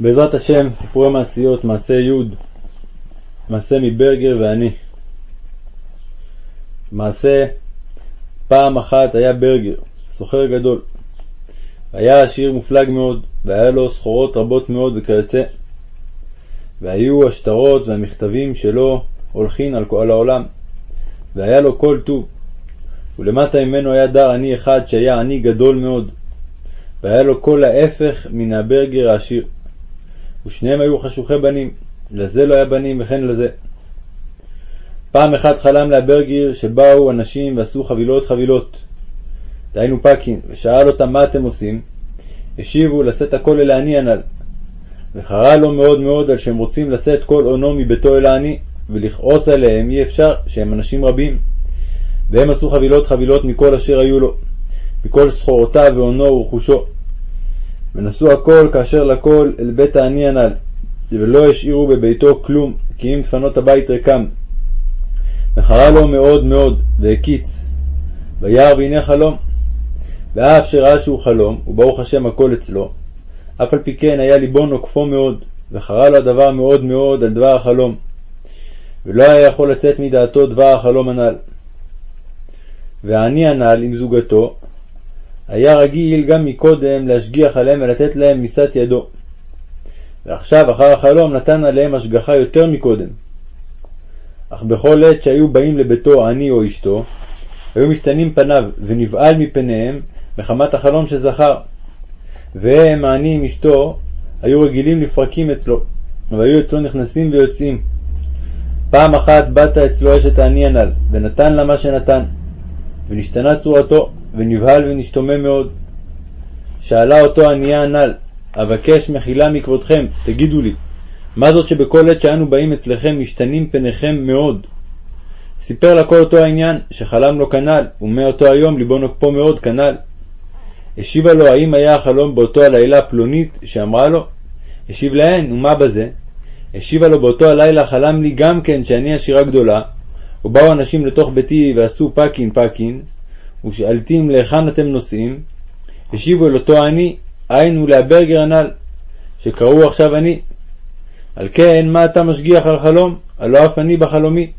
בעזרת השם, סיפורי מעשיות, מעשה י', מעשה מברגר ואני. מעשה, פעם אחת היה ברגר, סוחר גדול. היה עשיר מופלג מאוד, והיה לו סחורות רבות מאוד וכיוצא. והיו השטרות והמכתבים שלו הולכין על כל העולם, והיה לו כל טוב. ולמטה ממנו היה דר עני אחד שהיה עני גדול מאוד, והיה לו כל ההפך מן הברגר העשיר. ושניהם היו חשוכי בנים, לזה לא היה בנים וכן לזה. פעם אחת חלם לאברגיר שבאו אנשים ועשו חבילות חבילות, דהיינו פקין, ושאל אותם מה אתם עושים? השיבו לשאת הכל אל העני הנ"ל. וחרה לו מאוד מאוד על שהם רוצים לשאת כל אונו מביתו אל העני, ולכעוס עליהם אי אפשר, שהם אנשים רבים. והם עשו חבילות חבילות מכל אשר היו לו, מכל סחורותיו ואונו ורכושו. ונשאו הכל כאשר לכל אל בית העני הנ"ל, ולא השאירו בביתו כלום, כי אם דפנות הבית ריקם. וחרה לו מאוד מאוד, והקיץ. וירא והנה חלום. ואף שראה שהוא חלום, וברוך השם הכל אצלו, אף על פי כן היה ליבו נוקפו מאוד, וחרה לו הדבר מאוד מאוד על דבר החלום, ולא היה יכול לצאת מדעתו דבר החלום הנ"ל. והעני הנ"ל עם זוגתו היה רגיל גם מקודם להשגיח עליהם ולתת להם מיסת ידו. ועכשיו אחר החלום נתן עליהם השגחה יותר מקודם. אך בכל עת שהיו באים לביתו עני או אשתו, היו משתנים פניו ונבהל מפניהם מחמת החלום שזכר. והם, העני עם אשתו, היו רגילים לפרקים אצלו, והיו אצלו נכנסים ויוצאים. פעם אחת באת אצלו אשת העני הנ"ל, ונתן לה מה שנתן, ונשתנה צורתו, ונבהל ונשתומם מאוד. שאלה אותו ענייה הנ"ל, אבקש מחילה מכבודכם, תגידו לי, מה זאת שבכל עת שאנו באים אצלכם משתנים פניכם מאוד? סיפר לה כל אותו העניין, שחלם לו כנ"ל, ומאותו היום ליבו נוקפו מאוד כנ"ל. השיבה לו האם היה החלום באותו הלילה פלונית שאמרה לו? השיב להן, ומה בזה? השיבה לו באותו הלילה חלם לי גם כן שאני עשירה גדולה, ובאו אנשים לתוך ביתי ועשו פקין פקין, ושאלתים להיכן אתם נוסעים? השיבו אל אותו עני, היינו להברגר הנ"ל, שקראו עכשיו אני. על כן, מה אתה משגיח על חלום? הלא אף אני בחלומי.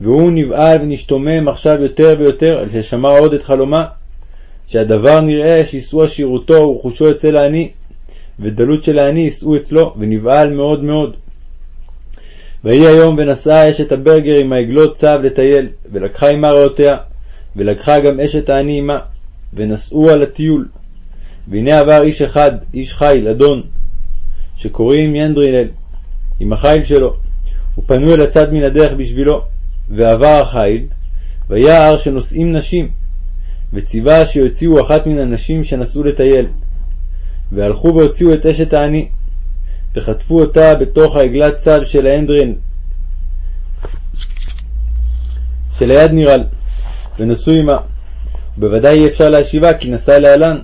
והוא נבהל ונשתומם עכשיו יותר ויותר, על ששמע עוד את חלומה, שהדבר נראה שישאו עשירותו ורכושו אצל העני, ודלות של העני יישאו אצלו, ונבהל מאוד מאוד. ויהי היום ונשאה אשת הברגר עם העגלות צב לטייל, ולקחה עמה רעותיה, ולקחה גם אשת העני עמה, ונסעו על הטיול. והנה עבר איש אחד, איש חיל, אדון, שקוראים ינדרילל, עם החיל שלו, ופנו אל הצד מן הדרך בשבילו, ועבר החיל, וירא שנושאים נשים, וציווה שיוציאו אחת מן הנשים שנסעו לטייל. והלכו והוציאו את אשת העני, וחטפו אותה בתוך העגלת צל של האנדרין, שליד נירל, ונשאו עמה. ובוודאי אי אפשר להשיבה כי נסע להלן.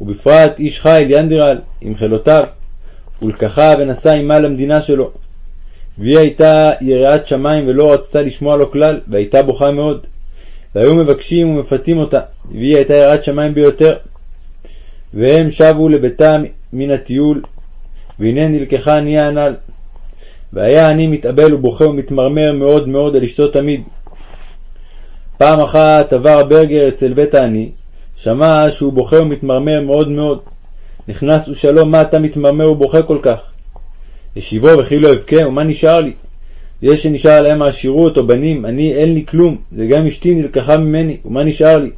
ובפרט איש חיל ינדירל עם חילותיו, ולקחה ונסע עמה למדינה שלו. והיא הייתה יראת שמיים ולא רצתה לשמוע לו כלל, והייתה בוכה מאוד. והיו מבקשים ומפתים אותה, והיא הייתה יראת שמיים ביותר. והם שבו לביתם מן הטיול, והנה נלקחה ענייה הנ"ל. והיה עני מתאבל ובוכה ומתמרמר מאוד מאוד על אשתו תמיד. פעם אחת עבר הברגר אצל בית העני, שמע שהוא בוכה ומתמרמר מאוד מאוד. נכנס ושאלו מה אתה מתמרמר ובוכה כל כך? השיבו וכי לא אבכה, ומה נשאר לי? יש שנשאר להם העשירות או בנים, אני אין לי כלום, וגם אשתי נלקחה ממני, ומה נשאר לי?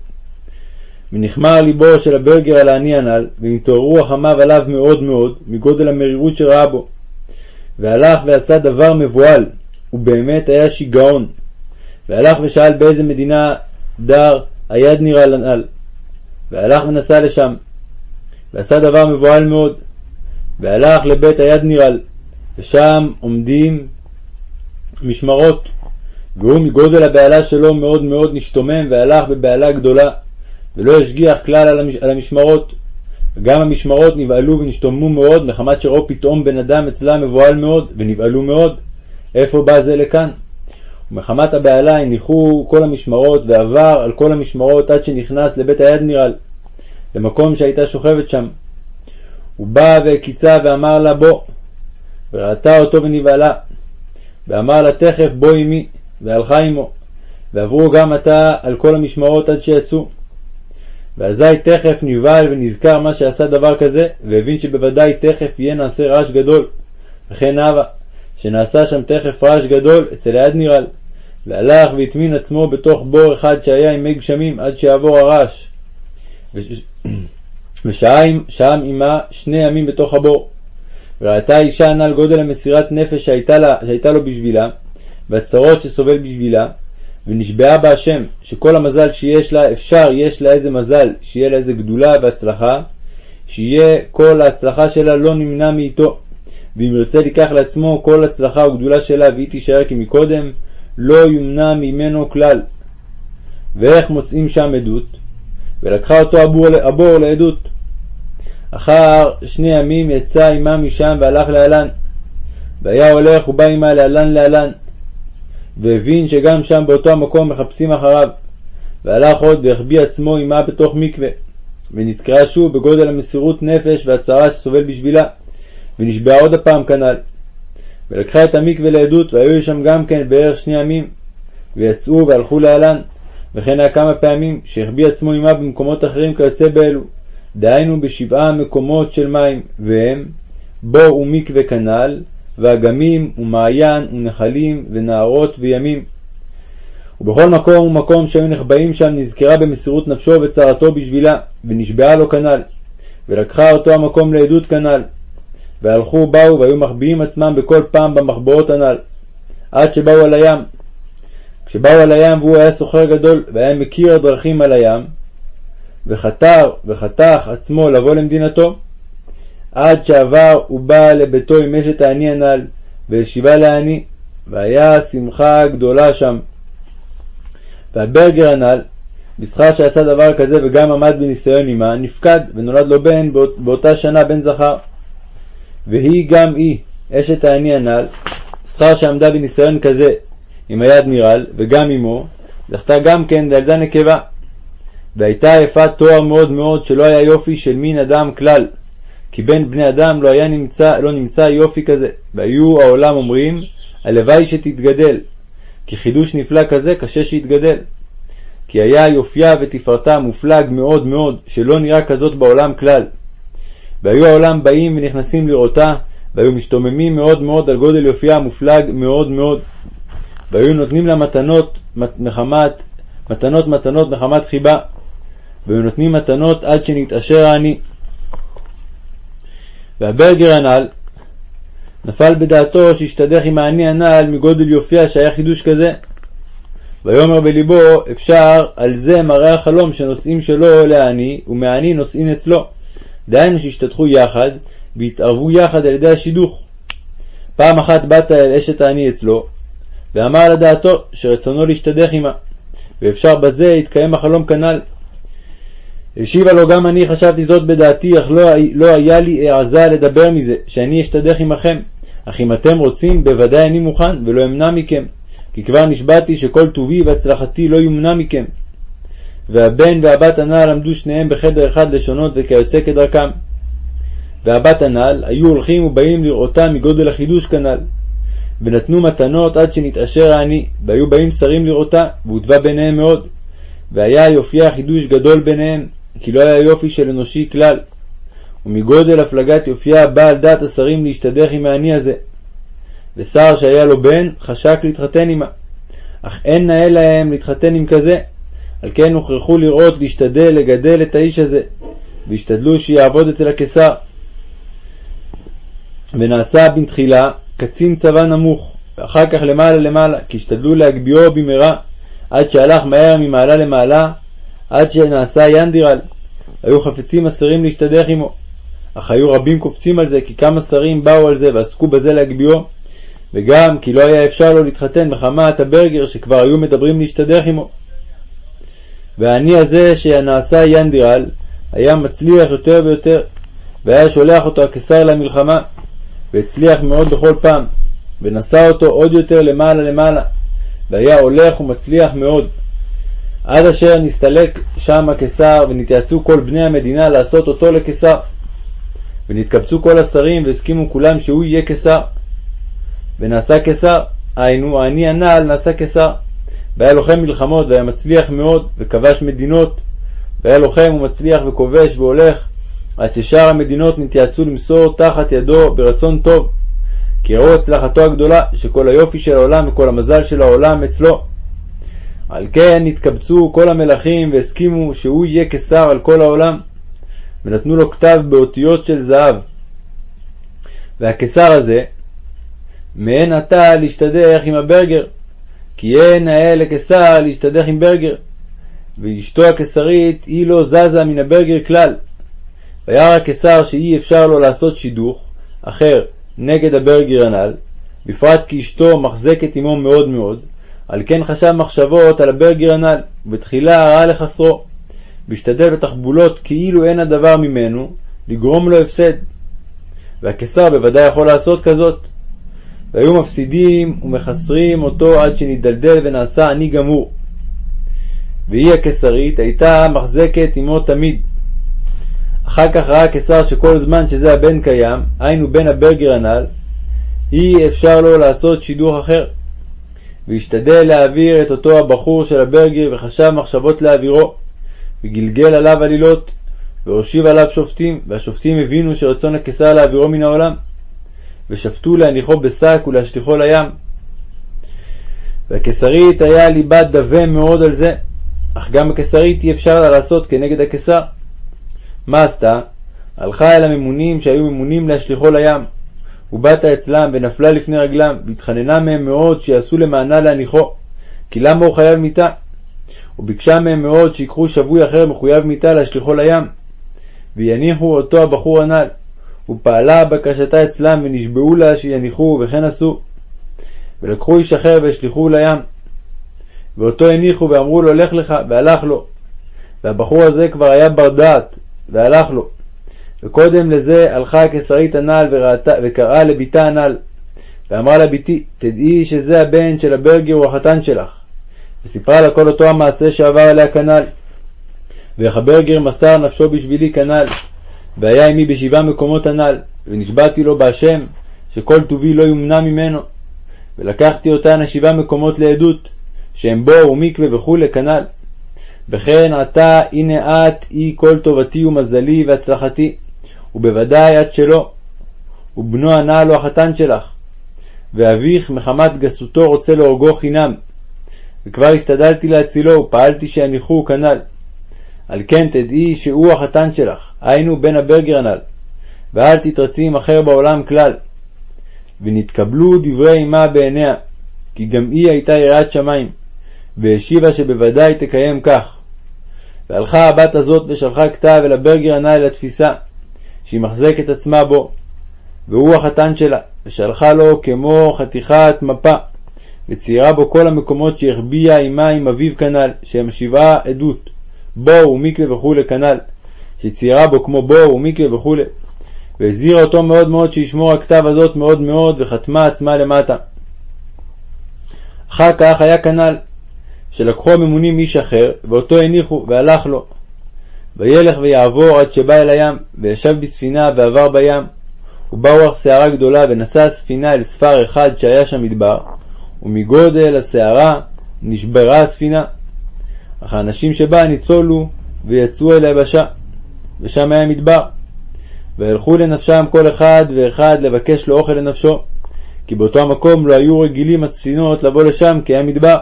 ונכמר ליבו של הברגר על העני הנ"ל, ונתעוררו רחמיו עליו מאוד מאוד, מגודל המרירות שראה בו. והלך ועשה דבר מבוהל, ובאמת היה שיגעון. והלך ושאל באיזה מדינה דר היד נראה לנ"ל. והלך ונסע לשם. ועשה דבר מבוהל מאוד. והלך לבית היד נירל, ושם עומדים משמרות, והוא מגודל הבהלה שלו מאוד מאוד נשתומם והלך בבהלה גדולה, ולא השגיח כלל על, המש... על המשמרות. וגם המשמרות נבהלו ונשתוממו מאוד, מחמת שראו פתאום בן אדם אצלם מבוהל מאוד, ונבהלו מאוד. איפה בא זה לכאן? ומחמת הבהלה הניחו כל המשמרות, ועבר על כל המשמרות עד שנכנס לבית נראה, למקום שהייתה שוכבת שם. הוא בא והקיצה ואמר לה בוא, וראתה אותו ונבהלה, ואמר לה תכף בוא עמי, והלכה עמו, ועברו גם עתה על כל המשמרות עד שיצאו. ואזי תכף נבהל ונזכר מה שעשה דבר כזה, והבין שבוודאי תכף יהיה נעשה רעש גדול. וכן הווה, שנעשה שם תכף רעש גדול אצל היד נרעל, והלך והטמין עצמו בתוך בור אחד שהיה עם מי גשמים עד שיעבור הרעש. ושהה שם עמה שני ימים בתוך הבור. וראתה אישה הנ"ל גודל המסירת נפש שהייתה, לה, שהייתה לו בשבילה, והצרות שסובל בשבילה, ונשבעה בה השם, שכל המזל שיש לה, אפשר יש לה איזה מזל, שיהיה לה איזה גדולה והצלחה, שיהיה כל ההצלחה שלה לא נמנע מאיתו. ואם ירצה לקח לעצמו כל הצלחה וגדולה שלה והיא תישאר כמקודם, לא יומנע ממנו כלל. ואיך מוצאים שם עדות? ולקחה אותו הבור, הבור לעדות. אחר שני ימים יצא עמה משם והלך לאלן. והיה הולך ובא עמה לאלן לאלן. והבין שגם שם באותו המקום מחפשים אחריו. והלך עוד והחביא עצמו עמה בתוך מקווה. ונזכרה שוב בגודל המסירות נפש והצרה שסובל בשבילה. ונשבעה עוד הפעם כנ"ל. ולקחה את המקווה לעדות, והיו שם גם כן בערך שני ימים. ויצאו והלכו לאלן. וכן היה כמה פעמים שהחביא עצמו עמה במקומות אחרים כיוצא באלו. דהיינו בשבעה מקומות של מים, והם בור ומקווה כנ"ל, ואגמים ומעיין ונחלים ונהרות וימים. ובכל מקום ומקום שהיו נחבאים שם נזכרה במסירות נפשו וצרתו בשבילה, ונשבעה לו כנ"ל, ולקחה אותו המקום לעדות כנ"ל. והלכו באו והיו מחביאים עצמם בכל פעם במחבואות הנ"ל, עד שבאו על הים. כשבאו על הים והוא היה סוחר גדול והיה מכיר הדרכים על הים, וחתר וחתך עצמו לבוא למדינתו, עד שעבר ובא לביתו עם אשת העני הנ"ל, וישיבה לעני, והיה שמחה גדולה שם. והברגר הנ"ל, בשכר שעשה דבר כזה וגם עמד בניסיון עמה, נפקד, ונולד לו בן באות, באותה שנה בן זכר. והיא גם היא, אשת העני הנ"ל, שכר שעמדה בניסיון כזה עם היד נרעל, וגם אמו, זכתה גם כן לילדה נקבה. והייתה יפת תואר מאוד מאוד, שלא היה יופי של מין אדם כלל. כי בין בני אדם לא נמצא, לא נמצא יופי כזה. והיו העולם אומרים, הלוואי שתתגדל. כי חידוש נפלא כזה קשה שיתגדל. כי היה יופייה ותפארתה מופלג מאוד מאוד, שלא נראה כזאת בעולם כלל. והיו העולם באים ונכנסים לראותה, והיו משתוממים מאוד מאוד על גודל יופייה המופלג מאוד מאוד. והיו נותנים לה מתנות מחמת, מתנות מתנות מחמת חיבה. והיו נותנים מתנות עד שנתעשר העני. והברגר הנ"ל נפל בדעתו שהשתדך עם העני הנ"ל מגודל יופייה שהיה חידוש כזה. ויאמר בלבו אפשר על זה מראה החלום שנושאים שלו לעני ומהעני נושאים אצלו. דהיינו שהשתתחו יחד והתערבו יחד על ידי השידוך. פעם אחת באת אל אשת העני אצלו ואמר לדעתו שרצונו להשתדך עמה ואפשר בזה יתקיים החלום כנ"ל. השיבה לו גם אני חשבתי זאת בדעתי, אך לא, לא היה לי העזה לדבר מזה, שאני אשתדך עמכם. אך אם אתם רוצים, בוודאי אני מוכן, ולא אמנע מכם. כי כבר נשבעתי שכל טובי והצלחתי לא יומנע מכם. והבן והבת הנ"ל עמדו שניהם בחדר אחד לשונות וכיוצא כדרכם. והבת הנ"ל היו הולכים ובאים לראותם מגודל החידוש כנ"ל. ונתנו מתנות עד שנתעשר העני, והיו באים שרים לראותה, והוטבע ביניהם מאוד. והיה יופייה חידוש גדול ביניהם, כי לא היה יופי של אנושי כלל. ומגודל הפלגת יופייה בא על דעת השרים להשתדך עם העני הזה. ושר שהיה לו בן, חשק להתחתן עמה. אך אין נאה להם להתחתן עם כזה. על כן הוכרחו לראות להשתדל לגדל את האיש הזה, והשתדלו שיעבוד אצל הקיסר. ונעשה בנתחילה קצין צבא נמוך, ואחר כך למעלה למעלה, כי השתדלו להגביהו במהרה, עד שהלך מהר ממעלה למעלה, עד שנעשה ינדירל. היו חפצים השרים להשתדך עמו. אך היו רבים קופצים על זה, כי כמה שרים באו על זה ועסקו בזה להגביהו, וגם כי לא היה אפשר לו להתחתן מחמת הברגר שכבר היו מדברים להשתדך עמו. והעני הזה שנעשה ינדירל, היה מצליח יותר ויותר, והיה שולח אותו הקיסר למלחמה, והצליח מאוד בכל פעם, ונשא אותו עוד יותר למעלה למעלה, והיה הולך ומצליח מאוד. עד אשר נסתלק שם הקיסר ונתייעצו כל בני המדינה לעשות אותו לקיסר. ונתקבצו כל השרים והסכימו כולם שהוא יהיה קיסר. ונעשה קיסר, היינו העני הנעל נעשה קיסר. והיה לוחם מלחמות והיה מצליח מאוד וכבש מדינות והיה לוחם ומצליח וכובש והולך עד ששאר המדינות נתייעצו למסור תחת ידו ברצון טוב כי ראו הצלחתו הגדולה שכל היופי של העולם וכל המזל של העולם אצלו. על כן נתקבצו כל המלכים והסכימו שהוא יהיה קיסר על כל העולם ונתנו לו כתב באותיות של זהב. והקיסר הזה מעין עתה להשתדך עם הברגר כי אין נאה לקיסר להשתדך עם ברגר ואשתו הקיסרית היא לא זזה מן הברגר כלל. וירא הקיסר שאי אפשר לו לעשות שידוך אחר נגד הברגר הנ"ל, בפרט כי אשתו מחזקת עמו מאוד מאוד, על כן חשב מחשבות על הברגר הנ"ל, ובתחילה ראה לחסרו, והשתדל בתחבולות כאילו אין הדבר ממנו, לגרום לו הפסד. והקיסר בוודאי יכול לעשות כזאת. והיו מפסידים ומחסרים אותו עד שנדלדל ונעשה עני גמור. והיא הקיסרית הייתה מחזקת עמו תמיד. אחר כך ראה הקיסר שכל זמן שזה הבן קיים, היינו בן הברגר הנ"ל, אי אפשר לו לעשות שידוך אחר. והשתדל להעביר את אותו הבחור של הברגר וחשב מחשבות להעבירו, וגלגל עליו עלילות, והושיב עליו שופטים, והשופטים הבינו שרצון הקיסר להעבירו מן העולם, ושפטו להניחו בשק ולהשליכו לים. והקיסרית היה ליבה דווה מאוד על זה, אך גם הקיסרית אי אפשר לה לעשות כנגד הקיסר. מה עשתה? הלכה אל הממונים שהיו ממונים להשליכו לים, ובאת אצלם ונפלה לפני רגלם, והתחננה מהם מאוד שיעשו למענה להניחו, כי למה הוא חייב מיתה? וביקשה מהם מאוד שיקחו שבוי אחר מחויב מיתה להשליכו לים, ויניחו אותו הבחור הנ"ל. ופעלה בקשתה אצלם ונשבעו לה שיניחו וכן עשו. ולקחו איש אחר והשליכוהו לים. ואותו הניחו ואמרו לו לך לך והלך לו. והבחור הזה כבר היה בר דעת והלך לו. וקודם לזה הלכה הקיסרית הנ"ל וקראה לביתה הנ"ל. ואמרה לה ביתי תדעי שזה הבן של הברגר הוא החתן שלך. וסיפרה לה כל אותו המעשה שעבר עליה כנ"ל. ואיך הברגר מסר נפשו בשבילי כנ"ל. והיה עמי בשבעה מקומות הנ"ל, ונשבעתי לו בהשם, שכל טובי לא יומנע ממנו. ולקחתי אותן השבעה מקומות לעדות, שהם בור ומקווה וכולי כנ"ל. וכן עתה הנה את היא כל טובתי ומזלי והצלחתי, ובוודאי את שלו, ובנו הנ"ל הוא החתן שלך. ואביך מחמת גסותו רוצה להורגו חינם. וכבר השתדלתי להצילו, ופעלתי שיניחוהו כנ"ל. על כן תדעי שהוא החתן שלך, היינו בן הברגר הנ"ל, ואל תתרצי עם אחר בעולם כלל. ונתקבלו דברי אמה בעיניה, כי גם היא הייתה יראת שמיים, והשיבה שבוודאי תקיים כך. והלכה הבת הזאת ושלחה כתב אל הברגר הנ"ל לתפיסה, שהיא מחזקת עצמה בו, והוא החתן שלה, ושלחה לו כמו חתיכת מפה, וציירה בו כל המקומות שהחביאה עמה עם אביו כנ"ל, שהם שבעה עדות, בור ומקווה וכולי כנ"ל, שציירה בו כמו בור ומקווה וכולי, והזהירה אותו מאוד מאוד שישמור הכתב הזאת מאוד מאוד, וחתמה עצמה למטה. אחר כך היה כנ"ל, שלקחו הממונים איש אחר, ואותו הניחו, והלך לו. וילך ויעבור עד שבא אל הים, וישב בספינה ועבר בים. ובא רוח סערה גדולה, ונשא הספינה אל ספר אחד שהיה שם מדבר, ומגודל הסערה נשברה הספינה. אך האנשים שבה ניצולו ויצאו אל היבשה, ושם היה מדבר. וילכו לנפשם כל אחד ואחד לבקש לו אוכל לנפשו, כי באותו המקום לא היו רגילים הספינות לבוא לשם כי היה מדבר.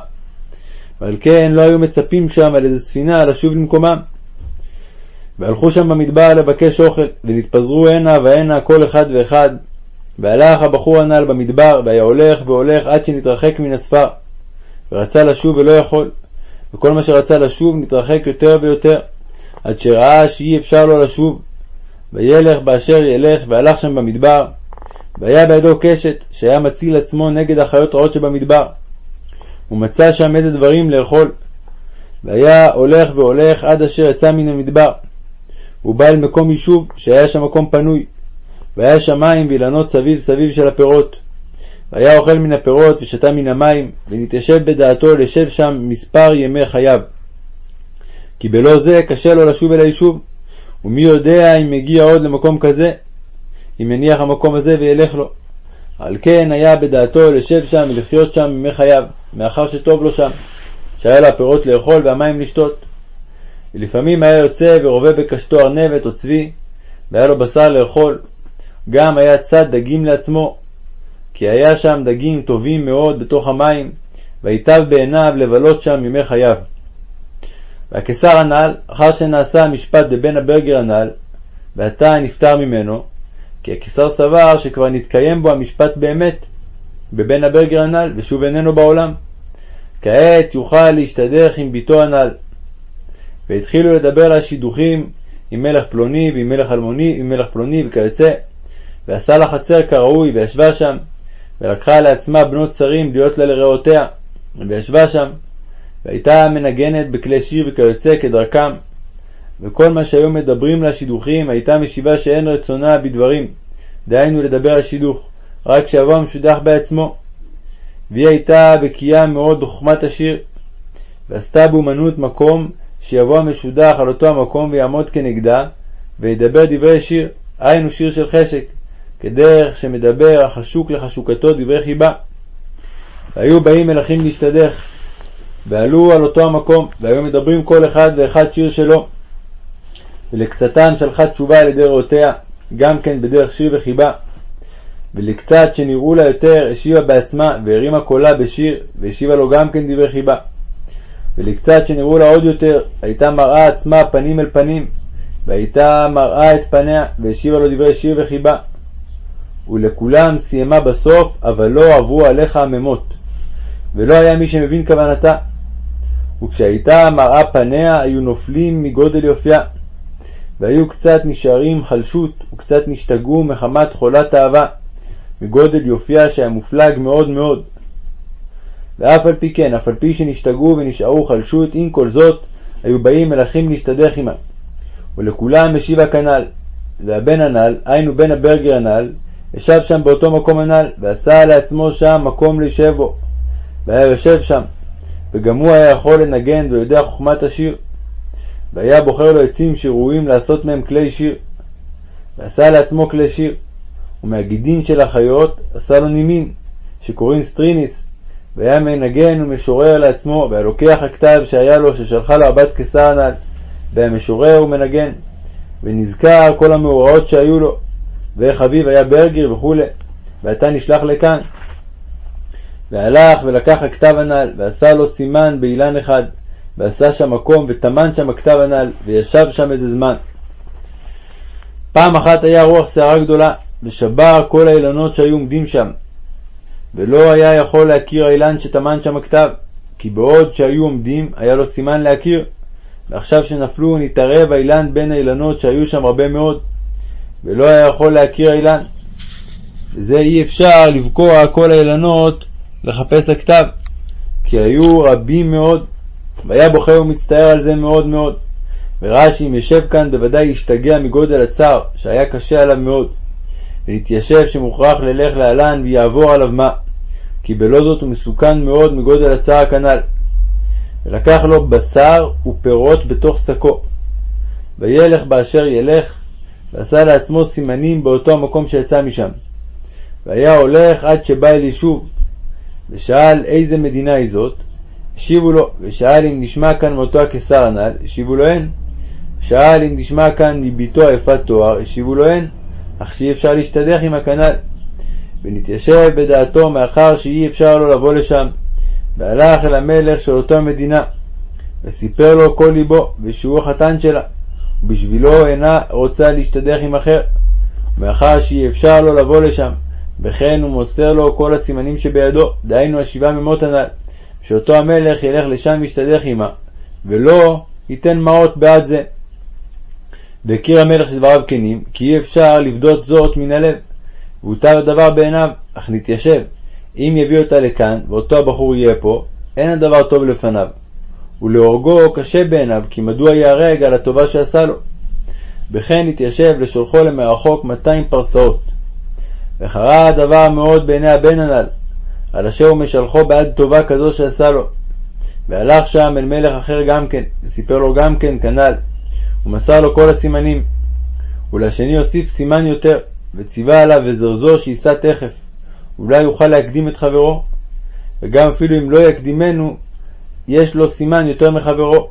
ועל כן לא היו מצפים שם על איזה ספינה לשוב למקומם. והלכו שם במדבר לבקש אוכל, ונתפזרו הנה והנה כל אחד ואחד. והלך הבחור הנ"ל במדבר, והיה הולך והולך עד שנתרחק מן הספר. ורצה לשוב ולא יכול, וכל מה שרצה לשוב נתרחק יותר ויותר, עד שראה שאי אפשר לו לשוב. וילך באשר ילך, והלך שם במדבר, והיה בידו קשת, שהיה מציל עצמו נגד החיות רעות שבמדבר. הוא מצא שם איזה דברים לאכול. והיה הולך והולך עד אשר יצא מן המדבר. הוא בא אל מקום יישוב, שהיה שם מקום פנוי. והיה שם מים ואילנות סביב סביב של הפירות. והיה אוכל מן הפירות ושתה מן המים, ונתיישב בדעתו לשב שם מספר ימי חייו. כי בלא זה קשה לו לשוב אל היישוב, ומי יודע אם מגיע עוד למקום כזה, אם יניח המקום הזה וילך לו. על כן היה בדעתו לשב שם ולחיות שם ימי חייו, מאחר שטוב לו שם, שהיה לו הפירות לאכול והמים לשתות. ולפעמים היה יוצא ורובה בקשתו ארנבת או צבי, והיה לו בשר לאכול. גם היה צד דגים לעצמו, כי היה שם דגים טובים מאוד בתוך המים, ויטב בעיניו לבלות שם ימי חייו. והקיסר הנ"ל, אחר שנעשה המשפט בבן הברגר הנ"ל, ועתה נפטר ממנו, כי הקיסר סבר שכבר נתקיים בו המשפט באמת, בבן הברגר הנ"ל, ושוב איננו בעולם. כעת יוכל להשתדך עם ביתו הנ"ל. והתחילו לדבר על השידוכים עם מלך פלוני ועם מלך אלמוני ועם מלך פלוני וכיוצא, ועשה לה חצר כראוי וישבה שם, ולקחה לעצמה בנות שרים להיות לה לרעותיה, וישבה שם, והייתה מנגנת בכלי שיר וכיוצא כדרכם, וכל מה שהיו מדברים לה שידוכים הייתה משיבה שאין רצונה בדברים, דהיינו לדבר על שידוך, רק שיבוא המשודח בעצמו. והיא הייתה בקיאה מאוד בחוכמת השיר, ועשתה באומנות מקום שיבוא המשודח על אותו המקום ויעמוד כנגדה, וידבר דברי שיר, היינו שיר של חשק, כדרך שמדבר החשוק לחשוקתו דברי חיבה. והיו באים מלכים להשתדך, ועלו על אותו המקום, והיו מדברים כל אחד ואחד שיר שלו. ולקצתן שלחה תשובה על ידי רעותיה, גם כן בדרך שיר וחיבה. ולקצת שנראו לה יותר, השיבה בעצמה, והרימה קולה בשיר, והשיבה לו גם כן דברי חיבה. ולקצת שנראו לה עוד יותר, הייתה מראה עצמה פנים אל פנים, והייתה מראה את פניה, והשיבה לו דברי שיר וחיבה. ולכולם סיימה בסוף, אבל לא עברו עליך הממות. ולא היה מי שמבין כוונתה. וכשהייתה מראה פניה, היו נופלים מגודל יופייה. והיו קצת נשארים חלשות, וקצת נשתגעו מחמת חולת אהבה, מגודל יופייה שהיה מופלג מאוד מאוד. ואף על פי כן, אף על פי שנשתגעו ונשארו חלשות, עם כל זאת, היו באים מלכים להשתדך עמם. ולכולם השיבה כנ"ל. והבן הנ"ל, היינו בן הברגר הנ"ל, ישב שם באותו מקום הנ"ל, ועשה לעצמו שם מקום לישב בו. והיה יושב שם, וגם הוא היה יכול לנגן ויודע חוכמת השיר. והיה בוחר לו עצים שראויים לעשות מהם כלי שיר. ועשה לעצמו כלי שיר. ומהגידין של החיות עשה לו נימין, שקוראים סטרונעס, והיה מנגן ומשורר לעצמו, והיה לוקח הכתב שהיה לו, ששלחה לו הבת קיסר הנ"ל, והיה משורר ומנגן, ונזכר כל המאורעות שהיו לו, ואיך אביו היה ברגר וכו', ועתה נשלח לכאן. והלך ולקח הכתב הנ"ל, ועשה לו סימן באילן אחד, ועשה שם מקום, וטמן שם הכתב הנ"ל, וישב שם איזה זמן. פעם אחת היה רוח סערה גדולה, ושבר כל האילנות שהיו עומדים שם, ולא היה יכול להכיר האילן שטמן שם הכתב, כי בעוד שהיו עומדים, היה לו סימן להכיר, ועכשיו שנפלו נתערב האילן בין האילנות שהיו שם הרבה מאוד, ולא היה יכול להכיר האילן. וזה אי אפשר לבקוע כל האילנות לחפש הכתב, כי היו רבים מאוד, והיה בוכה ומצטער על זה מאוד מאוד. וראה שאם ישב כאן בוודאי ישתגע מגודל הצער, שהיה קשה עליו מאוד. ונתיישב שמוכרח ללך להלן ויעבור עליו מה, כי בלא זאת הוא מסוכן מאוד מגודל הצער כנ"ל. ולקח לו בשר ופירות בתוך שקו. וילך באשר ילך, ועשה לעצמו סימנים באותו המקום שיצא משם. והיה הולך עד שבא אל יישוב, ושאל איזה מדינה היא זאת, השיבו לו, ושאל אם נשמע כאן מאותו הקיסר הנ"ל, השיבו לו אין. שאל אם נשמע כאן מביתו היפת תואר, השיבו לו אין. אך שאי אפשר להשתדך עם הכנ"ל. ונתיישב בדעתו מאחר שאי אפשר לו לבוא לשם, והלך אל המלך של אותו המדינה, וסיפר לו כל ליבו, ושהוא החתן שלה, ובשבילו אינה רוצה להשתדך עם אחר, מאחר שאי אפשר לו לבוא לשם, וכן הוא מוסר לו כל הסימנים שבידו, דהיינו השבעה ממות הנ"ל, שאותו המלך ילך לשם וישתדך עמה, ולא ייתן מעות בעד זה. והכיר המלך שדבריו כנים, כי אי אפשר לבדות זאת מן הלב, והותר הדבר בעיניו, אך נתיישב. אם יביא אותה לכאן, ואותו הבחור יהיה פה, אין הדבר טוב לפניו. ולהורגו קשה בעיניו, כי מדוע ייהרג על הטובה שעשה לו? וכן התיישב לשולחו למרחוק מאתיים פרסאות. וחרה הדבר מאוד בעיני הבן הנ"ל, על אשר הוא משלחו בעד טובה כזו שעשה לו. והלך שם אל מלך אחר גם כן, וסיפר לו גם כן כנ"ל, ומסר לו כל הסימנים. ולשני הוסיף סימן יותר, וציווה עליו וזרזו שיישא תכף, אולי יוכל להקדים את חברו, וגם אפילו אם לא יקדימנו, יש לו סימן יותר מחברו.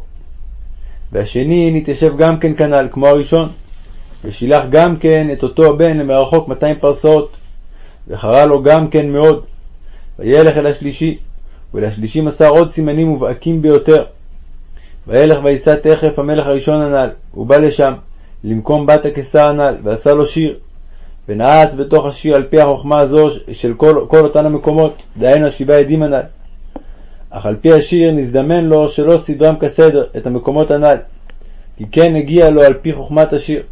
והשני נתיישב גם כן כנ"ל, כמו הראשון, ושילח גם כן את אותו הבן למרחוק 200 פרסאות, וחרה לו גם כן מאוד, וילך אל השלישי, ולשלישי מסר עוד סימנים מובהקים ביותר. וילך ויישא תכף המלך הראשון הנ"ל, הוא בא לשם, למקום בת הקיסר הנ"ל, ועשה לו שיר, ונעץ בתוך השיר על פי החוכמה הזו של כל, כל אותן המקומות, דהיינו השבעה עדים הנ"ל. אך על פי השיר נזדמן לו שלא סדרם כסדר את המקומות הנ"ל, כי כן הגיע לו על פי חוכמת השיר.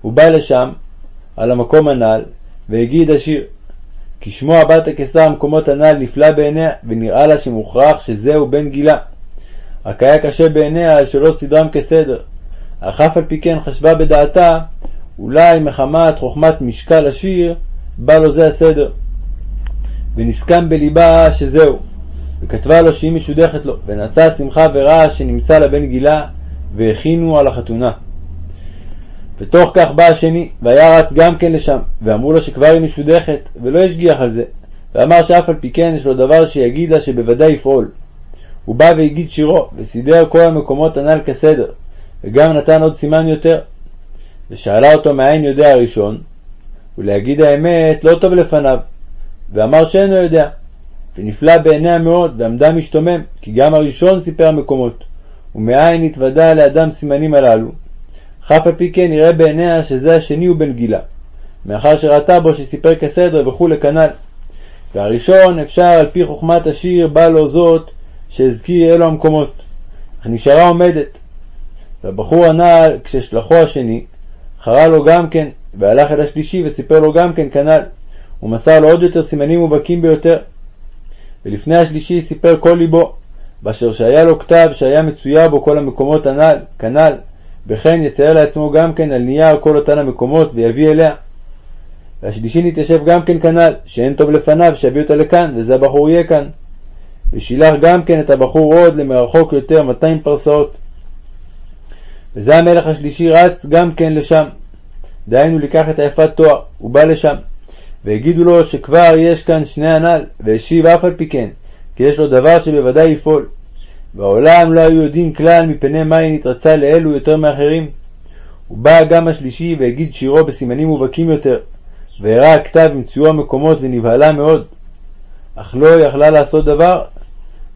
הוא בא לשם, על המקום הנ"ל, והגיד השיר, כי שמוע בת הקיסר המקומות הנ"ל נפלא בעיניה, ונראה לה שמוכרח שזהו בן גילה. רק היה קשה בעיניה שלא סדרם כסדר, אך אף על פי כן חשבה בדעתה, אולי מחמת חוכמת משקל השיר, בא לו זה הסדר. ונסכם בליבה שזהו, וכתבה לו שהיא משודכת לו, ונעשה שמחה ורעש שנמצא לבן גילה, והכינו על החתונה. ותוך כך בא השני, והיה רץ גם כן לשם, ואמרו לו שכבר היא משודכת, ולא השגיח על זה, ואמר שאף על פי כן יש לו דבר שיגיד לה שבוודאי יפעול. הוא בא והגיד שירו, וסידר כל המקומות הנ"ל כסדר, וגם נתן עוד סימן יותר. ושאלה אותו מאין יודע הראשון, ולהגיד האמת לא טוב לפניו, ואמר שאינו יודע. ונפלא בעיניה מאוד, ועמדה משתומם, כי גם הראשון סיפר מקומות, ומאין התוודע לאדם סימנים הללו. אף על פי כן יראה בעיניה שזה השני הוא בן גילה, מאחר שראתה בו שסיפר כסדר וכולי כנ"ל. והראשון אפשר על פי חוכמת השיר בא לו זאת שהזכיר אלו המקומות, אך נשארה עומדת. והבחור הנ"ל כששלחו השני, חרה לו גם כן, והלך אל השלישי וסיפר לו גם כן כנ"ל, ומסר לו עוד יותר סימנים מובהקים ביותר. ולפני השלישי סיפר כל ליבו, באשר שהיה לו כתב שהיה מצויר בו כל המקומות הנ"ל, כנ"ל, וכן יצייר לעצמו גם כן על נייר כל אותן המקומות ויביא אליה. והשלישי נתיישב גם כן כנ"ל, שאין טוב לפניו שיביא אותה לכאן, וזה הבחור יהיה כאן. ושילח גם כן את הבחור עוד למרחוק יותר 200 פרסאות. וזה המלך השלישי רץ גם כן לשם. דהיינו לקח את היפת תואר, הוא בא לשם. והגידו לו שכבר יש כאן שני הנ"ל, והשיב אף על פי כן, כי יש לו דבר שבוודאי יפעול. והעולם לא היו יודעים כלל מפני היא נתרצה לאלו יותר מאחרים. ובא גם השלישי והגיד שירו בסימנים מובהקים יותר, והראה הכתב ציור המקומות ונבהלה מאוד. אך לא יכלה לעשות דבר,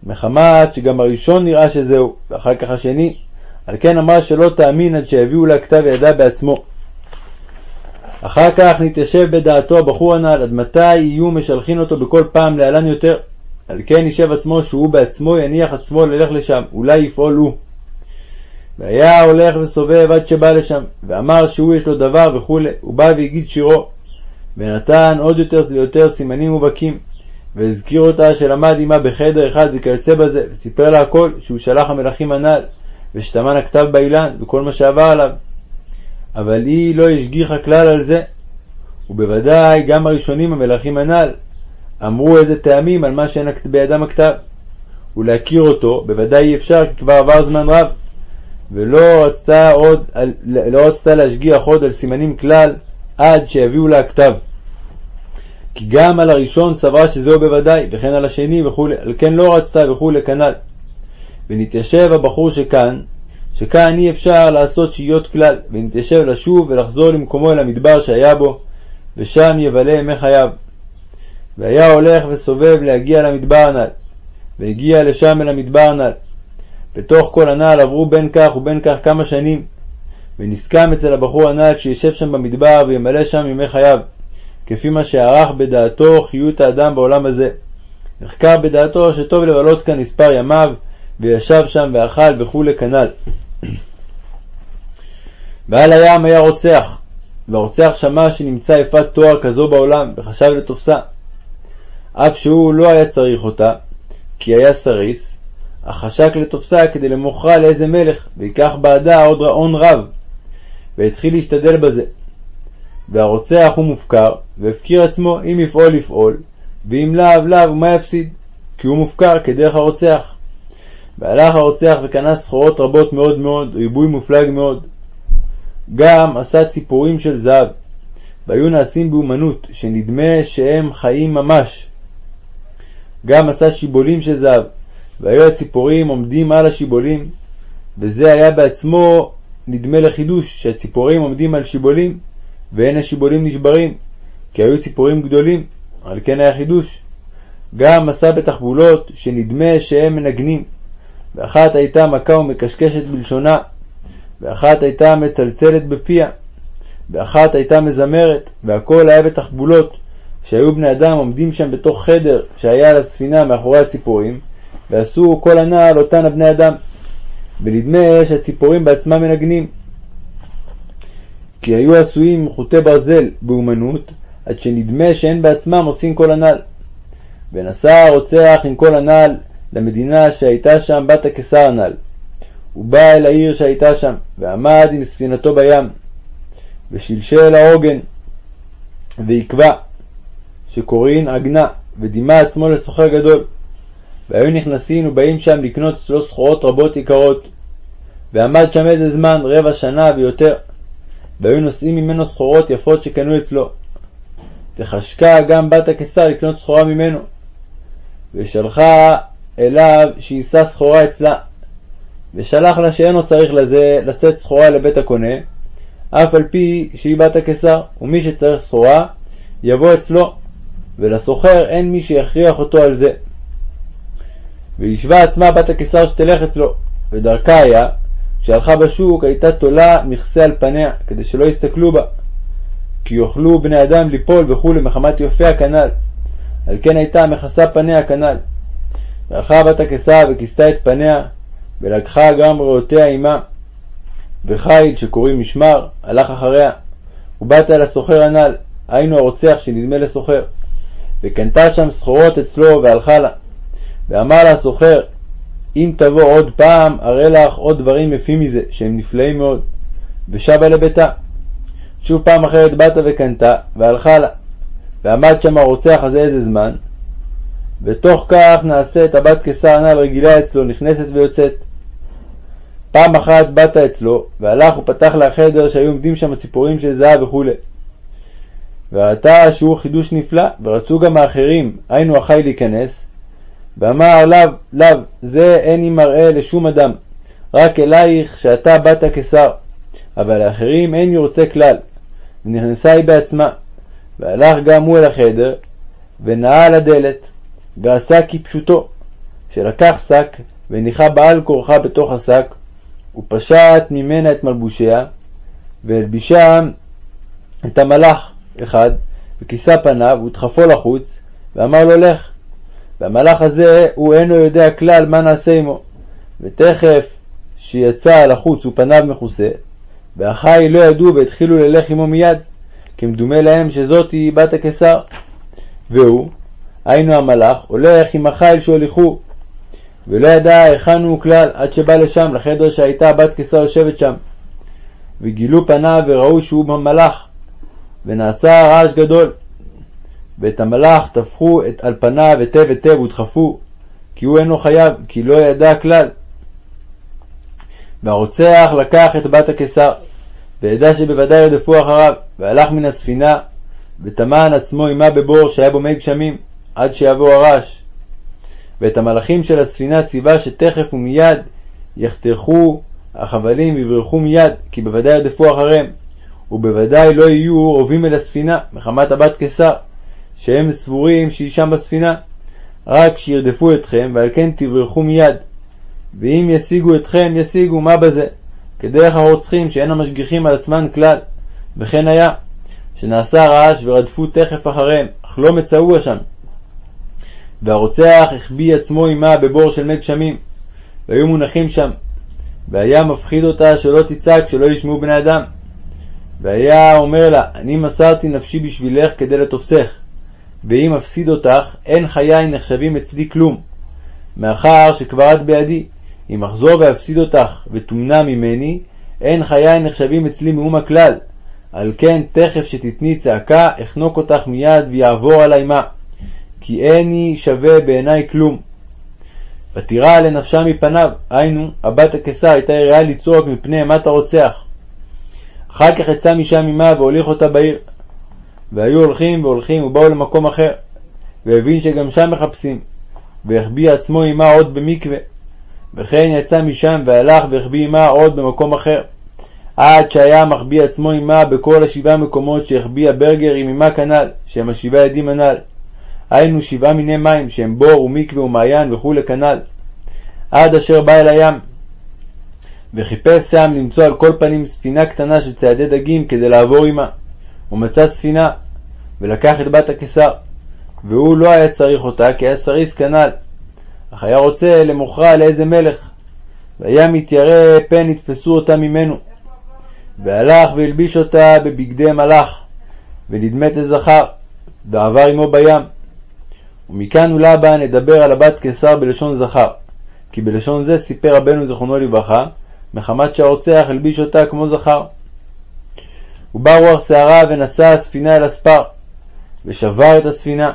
מחמת שגם הראשון נראה שזהו, ואחר כך השני. על כן אמרה שלא תאמין עד שיביאו לה כתב ידה בעצמו. אחר כך נתיישב בדעתו הבחור הנ"ל עד מתי יהיו משלחין אותו בכל פעם להלן יותר. על כן יישב עצמו שהוא בעצמו יניח עצמו ללך לשם, אולי יפעול הוא. והיה הולך וסובב עד שבא לשם, ואמר שהוא יש לו דבר וכולי, הוא בא והגיד שירו, ונתן עוד יותר ויותר סימנים מובהקים, והזכיר אותה שלמד עמה בחדר אחד וכיוצא בזה, וסיפר לה הכל, שהוא שלח המלכים הנ"ל, ושטמן הכתב באילן, וכל מה שעבר עליו. אבל היא לא השגיחה כלל על זה, ובוודאי גם הראשונים המלכים הנ"ל, אמרו איזה טעמים על מה שאין בידם הכתב. ולהכיר אותו בוודאי אי אפשר כי כבר עבר זמן רב, ולא רצתה, עוד, לא רצתה להשגיח עוד על סימנים כלל עד שיביאו לה הכתב. כי גם על הראשון סברה שזהו בוודאי, וכן על השני וכולי, על כן לא רצתה וכולי כנ"ל. ונתיישב הבחור שכאן, שכאן אי אפשר לעשות שהיות כלל, ונתיישב לשוב ולחזור למקומו אל המדבר שהיה בו, ושם יבלה ימי חייו. והיה הולך וסובב להגיע למדבר הנ"ל, והגיע לשם אל המדבר הנ"ל. בתוך כל הנ"ל עברו בין כך ובין כך כמה שנים, ונסכם אצל הבחור הנ"ל שישב שם במדבר וימלא שם ימי חייו, כפי מה שערך בדעתו חיות האדם בעולם הזה. נחקר בדעתו שטוב לבלות כאן מספר ימיו, וישב שם ואכל וכולי כנ"ל. ועל הים היה רוצח, והרוצח שמע שנמצא יפת תואר כזו בעולם, וחשב לתופסה. אף שהוא לא היה צריך אותה, כי היה סריס, אך חשק לתופסה כדי למוכרה לאיזה מלך, ויקח בעדה עוד הון רב, והתחיל להשתדל בזה. והרוצח הוא מופקר, והפקיר עצמו אם יפעול יפעול, ואם לאו לאו ומה יפסיד, כי הוא מופקר כדרך הרוצח. והלך הרוצח וקנה סחורות רבות מאוד מאוד, ריבוי מופלג מאוד. גם עשה ציפורים של זהב, והיו נעשים באומנות, שנדמה שהם חיים ממש. גם עשה שיבולים של זהב, והיו הציפורים עומדים על השיבולים, וזה היה בעצמו נדמה לחידוש, שהציפורים עומדים על שיבולים, ואין השיבולים נשברים, כי היו ציפורים גדולים, על כן היה חידוש. גם עשה בתחבולות, שנדמה שהם מנגנים, ואחת הייתה מכה ומקשקשת בלשונה, ואחת הייתה מצלצלת בפיה, ואחת הייתה מזמרת, והכל היה בתחבולות, שהיו בני אדם עומדים שם בתוך חדר שהיה על הספינה מאחורי הציפורים, ועשו כל הנעל אותן הבני אדם. ונדמה שהציפורים בעצמם מנגנים. כי היו עשויים חוטי ברזל באומנות, עד שנדמה שהן בעצמם עושים כל הנ"ל. ונסע הרוצח עם כל הנ"ל למדינה שהייתה שם בת הקיסר הנ"ל. הוא בא אל העיר שהייתה שם, ועמד עם ספינתו בים, ושלשל העוגן, ויקבע, שקוראין עגנה, ודימה עצמו לסוחר גדול. והיו נכנסים ובאים שם לקנות אצלו סחורות רבות יקרות. ועמד שם איזה זמן, רבע שנה ויותר, והיו נושאים ממנו סחורות יפות שקנו אצלו. וחשקה גם בת הקיסר לקנות סחורה ממנו, ושלחה אליו שיישא סחורה אצלה, ושלח לה שאינו צריך לזה לשאת סחורה לבית הקונה, אף על פי שהיא בת הקיסר, ומי שצריך סחורה יבוא אצלו, ולסוחר אין מי שיכריח אותו על זה. וישבה עצמה בת הקיסר שתלך אצלו, ודרכה היה, כשהלכה בשוק הייתה תולה מכסה על פניה, כדי שלא יסתכלו בה, כי יוכלו בני אדם ליפול וכולי מחמת יופיה כנ"ל, על כן הייתה מכסה פניה כנ"ל. והלכה בת הקיסר וכיסתה את פניה, ולקחה גם ריאותיה עמה. וחיל שקוראים משמר, הלך אחריה, ובאת אל הסוחר הנ"ל, היינו הרוצח שנדמה לסוחר. וקנתה שם סחורות אצלו והלכה לה. ואמר לה הסוחר, אם תבוא עוד פעם, אראה לך עוד דברים יפים מזה, שהם נפלאים מאוד. ושבה לביתה. שוב פעם אחרת באת וקנתה, והלכה לה. ועמד שם הרוצח הזה איזה זמן, ותוך כך נעשית הבת קיסר הנ"ל רגילה אצלו, נכנסת ויוצאת. פעם אחת באת אצלו, והלך ופתח לה חדר שהיו עומדים שם ציפורים של זהב וכו'. וראתה שהוא חידוש נפלא, ורצו גם האחרים, היינו החי להיכנס, ואמר לאו, לאו, זה איני מראה לשום אדם, רק אלייך שאתה בת קיסר, אבל לאחרים איני רוצה כלל. ונכנסה היא בעצמה, והלך גם הוא אל החדר, ונעה על הדלת, ועשה כפשוטו, שלקח שק, וניחה בעל כורחה בתוך השק, ופשט ממנה את מלבושיה, והלבישה את המלאך אחד, וכיסה פניו, ודחפו לחוץ, ואמר לו לך. והמלאך הזה הוא אינו יודע כלל מה נעשה עמו. ותכף שיצא לחוץ ופניו מכוסה, ואחי לא ידעו והתחילו ללך עמו מיד, כמדומה להם שזאתי בת הקיסר. והוא, היינו המלאך, הולך עם החיל שהוליכו, ולא ידע היכן הוא כלל, עד שבא לשם, לחדר שהייתה בת קיסר יושבת שם. וגילו פניו וראו שהוא המלאך, ונעשה רעש גדול. ואת המלאך טפחו על פניו היטב היטב ודחפו, כי הוא אינו חייב, כי לא ידע כלל. והרוצח לקח את בת הקיסר, וידע שבוודאי ירדפו אחריו, והלך מן הספינה, וטמן עצמו עמה בבור שהיה בו מי גשמים, עד שיבוא הרעש. ואת המלאכים של הספינה ציווה שתכף ומיד יחתכו החבלים ויברחו מיד, כי בוודאי ירדפו אחריהם, ובוודאי לא יהיו רובים אל הספינה, מחמת הבת קיסר, שהם סבורים שהיא שם בספינה, רק שירדפו אתכם, ועל כן תברחו מיד. ואם ישיגו אתכם, ישיגו, מה בזה? כדרך הרוצחים שאין המשגיחים על עצמם כלל. וכן היה, שנעשה רעש ורדפו תכף אחריהם, אך לא מצאוה שם. והרוצח החביא עצמו עמה בבור של מי גשמים, והיו מונחים שם, והיה מפחיד אותה שלא תצעק, שלא ישמעו בני אדם. והיה אומר לה, אני מסרתי נפשי בשבילך כדי לתופסך, ואם אפסיד אותך, אין חיי נחשבים אצלי כלום, מאחר שכבר את בידי. אם אחזור ואפסיד אותך ותומנע ממני, אין חיי נחשבים אצלי מאומה כלל. על כן תכף שתתני צעקה, אחנוק אותך מיד ויעבור עלי מה. כי איני שווה בעיני כלום. ותירא לנפשה מפניו, היינו, הבת הקיסר הייתה יראה לצעוק מפני אימת הרוצח. אחר כך יצא משם עמה והוליך אותה בעיר. והיו הולכים והולכים ובאו למקום אחר, והבין שגם שם מחפשים, והחביא עצמו עמה עוד במקווה. וכן יצא משם והלך והחביא עמה עוד במקום אחר, עד שהיה מחביא עצמו עמה בכל השבעה מקומות שהחביא הברגר עם עמה כנ"ל, שהם השבעה עדים הנ"ל. היינו שבעה מיני מים, שהם בור ומקווה ומעיין וכולי כנ"ל. עד אשר בא אל הים. וחיפש שם למצוא על כל פנים ספינה קטנה של ציידי דגים כדי לעבור עמה. ומצא ספינה, ולקח את בת הקיסר. והוא לא היה צריך אותה, כי היה סריס כנ"ל. אך היה רוצה למוכרה לאיזה מלך. והיה מתיירא פן יתפסו אותה ממנו. והלך והלביש אותה בבגדי מלאך, ונדמת לזכר, ועבר עמו בים. ומכאן ולהבא נדבר על הבת קיסר בלשון זכר, כי בלשון זה סיפר רבנו זכרונו לברכה, מחמת שהרוצח הלביש אותה כמו זכר. ובא רוח שערה ונשא הספינה אל הספר, ושבר את הספינה.